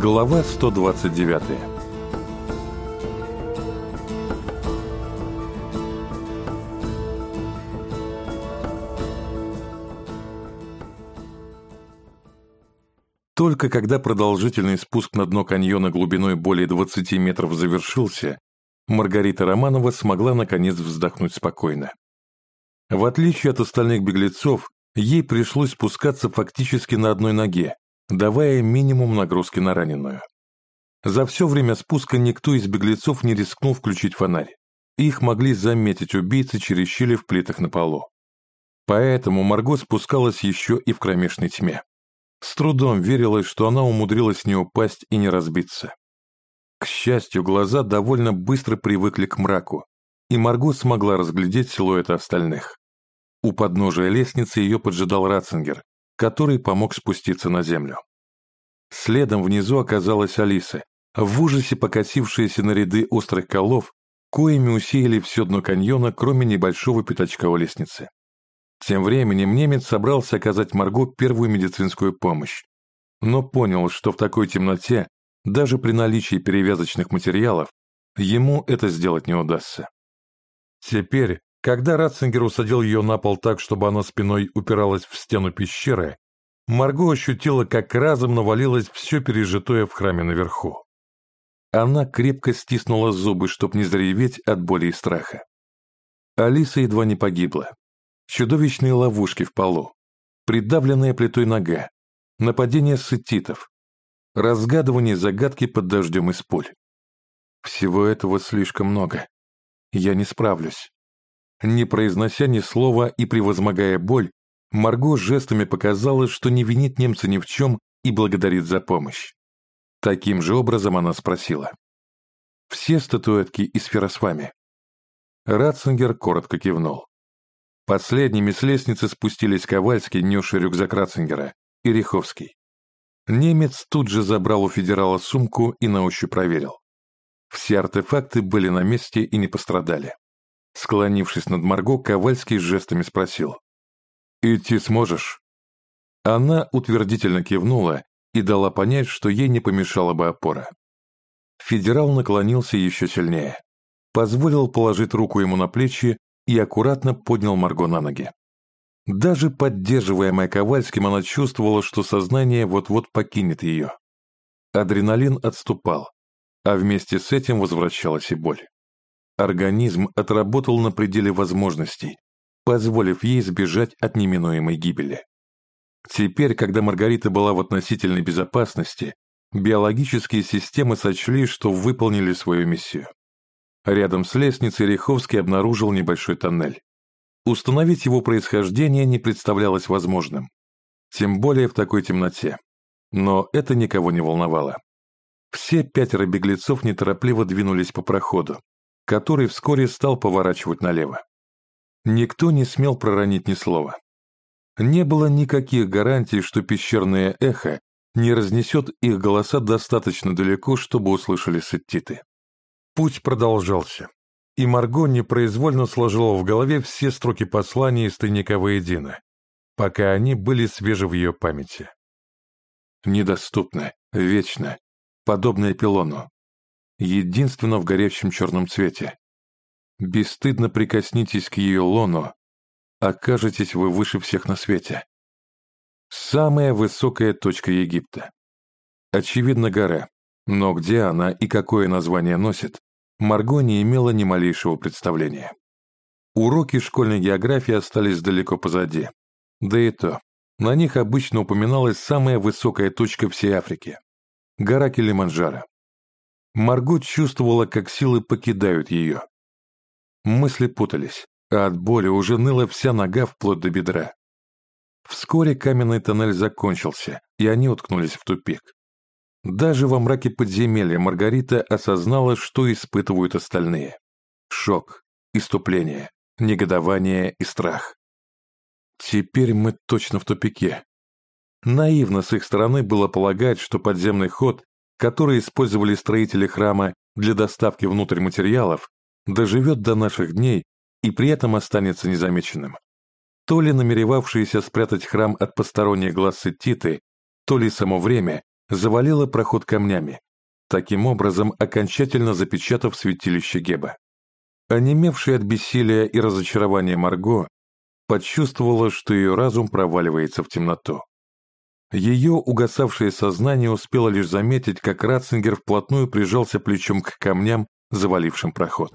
Глава 129 Только когда продолжительный спуск на дно каньона глубиной более 20 метров завершился, Маргарита Романова смогла наконец вздохнуть спокойно. В отличие от остальных беглецов, ей пришлось спускаться фактически на одной ноге, давая минимум нагрузки на раненую. За все время спуска никто из беглецов не рискнул включить фонарь. Их могли заметить убийцы через щели в плитах на полу. Поэтому Марго спускалась еще и в кромешной тьме. С трудом верилось, что она умудрилась не упасть и не разбиться. К счастью, глаза довольно быстро привыкли к мраку, и Марго смогла разглядеть силуэты остальных. У подножия лестницы ее поджидал Ратцингер, который помог спуститься на землю. Следом внизу оказалась Алиса, в ужасе покосившаяся на ряды острых колов, коими усеяли все дно каньона, кроме небольшого пятачка у лестницы. Тем временем немец собрался оказать Марго первую медицинскую помощь, но понял, что в такой темноте, даже при наличии перевязочных материалов, ему это сделать не удастся. Теперь, когда Ратцингер усадил ее на пол так, чтобы она спиной упиралась в стену пещеры, Марго ощутила, как разом навалилось все пережитое в храме наверху. Она крепко стиснула зубы, чтоб не зареветь от боли и страха. Алиса едва не погибла. Чудовищные ловушки в полу, придавленная плитой нога, нападение сетитов, разгадывание загадки под дождем из пуль. Всего этого слишком много. Я не справлюсь. Не произнося ни слова и превозмогая боль, Марго жестами показала, что не винит немца ни в чем и благодарит за помощь. Таким же образом она спросила. «Все статуэтки из феросвами?» Ратцингер коротко кивнул. Последними с лестницы спустились Ковальский, несший рюкзак Ратцингера, и Риховский. Немец тут же забрал у федерала сумку и на ощупь проверил. Все артефакты были на месте и не пострадали. Склонившись над Марго, Ковальский жестами спросил. «Идти сможешь?» Она утвердительно кивнула и дала понять, что ей не помешала бы опора. Федерал наклонился еще сильнее, позволил положить руку ему на плечи и аккуратно поднял Марго на ноги. Даже поддерживаемая Ковальским, она чувствовала, что сознание вот-вот покинет ее. Адреналин отступал, а вместе с этим возвращалась и боль. Организм отработал на пределе возможностей, позволив ей избежать от неминуемой гибели. Теперь, когда Маргарита была в относительной безопасности, биологические системы сочли, что выполнили свою миссию. Рядом с лестницей Риховский обнаружил небольшой тоннель. Установить его происхождение не представлялось возможным, тем более в такой темноте. Но это никого не волновало. Все пятеро беглецов неторопливо двинулись по проходу, который вскоре стал поворачивать налево. Никто не смел проронить ни слова. Не было никаких гарантий, что пещерное эхо не разнесет их голоса достаточно далеко, чтобы услышали сеттиты. Путь продолжался, и Марго непроизвольно сложила в голове все строки послания из тайника воедино, пока они были свежи в ее памяти. Недоступно, вечно, подобное пилону, единственно в горящем черном цвете. Бесстыдно прикоснитесь к ее лону, окажетесь вы выше всех на свете. Самая высокая точка Египта. Очевидно, гора, но где она и какое название носит, Марго не имела ни малейшего представления. Уроки школьной географии остались далеко позади. Да и то, на них обычно упоминалась самая высокая точка всей Африки – гора Килиманджаро. Марго чувствовала, как силы покидают ее. Мысли путались, а от боли уже ныла вся нога вплоть до бедра. Вскоре каменный тоннель закончился, и они уткнулись в тупик. Даже во мраке подземелья Маргарита осознала, что испытывают остальные. Шок, иступление, негодование и страх. Теперь мы точно в тупике. Наивно с их стороны было полагать, что подземный ход который использовали строители храма для доставки внутрь материалов, доживет до наших дней и при этом останется незамеченным. То ли намеревавшиеся спрятать храм от посторонних глаз сетиты, то ли само время завалила проход камнями, таким образом окончательно запечатав святилище Геба. Онемевшая от бессилия и разочарования Марго почувствовала, что ее разум проваливается в темноту. Ее угасавшее сознание успело лишь заметить, как Ратцингер вплотную прижался плечом к камням, завалившим проход.